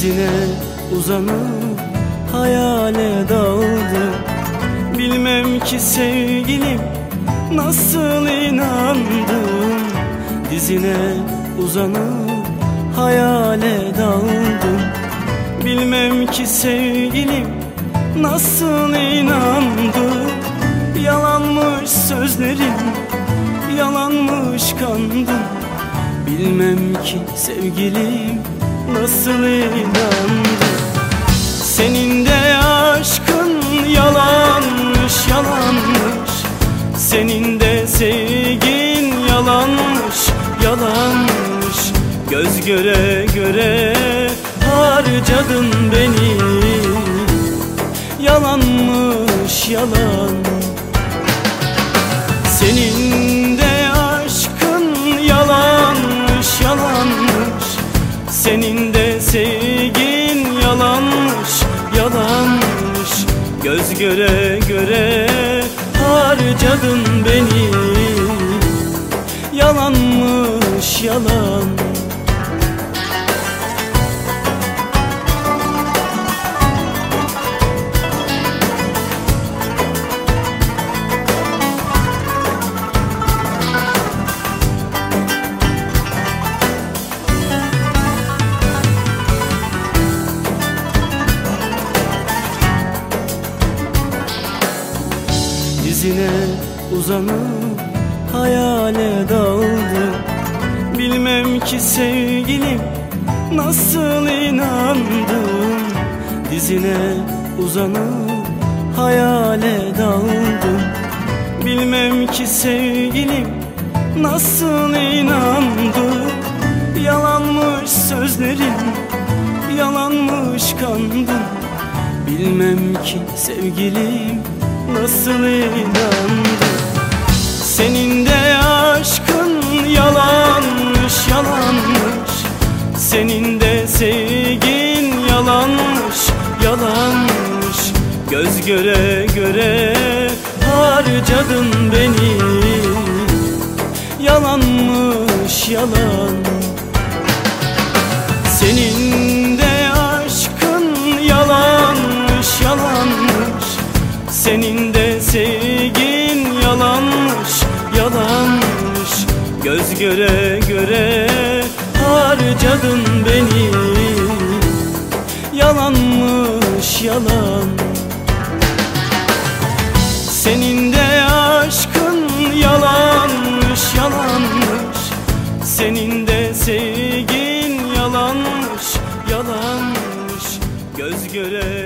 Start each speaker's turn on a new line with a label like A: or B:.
A: Dizine uzanıp hayale daldım Bilmem ki sevgilim nasıl inandım. Dizine uzanıp hayale daldım. Bilmem ki sevgilim nasıl inandım. Yalanmış sözlerim, yalanmış kandım. Bilmem ki sevgilim nasıl inandım Senin de aşkın yalanmış yalanmış. Senin de sevgin yalanmış yalanmış. Göz göre göre harcadın beni. Yalanmış yalan Sevgin yalanmış yalanmış. Göz göre göre harcadın beni. Yalanmış yalan Dizine uzanıp hayale daldım Bilmem ki sevgilim nasıl inandım. Dizine uzanıp hayale daldım. Bilmem ki sevgilim nasıl inandım. Yalanmış sözlerim, yalanmış kandım. Bilmem ki sevgilim nasıl inandım Senin de aşkın yalanmış yalanmış. Senin de sevgin yalanmış yalanmış. Göz göre göre harcadın beni. Yalanmış yalan göre göre harcadın beni. Yalanmış yalan. Senin de aşkın yalanmış yalanmış. Senin de sevgin yalanmış yalanmış. Göz göre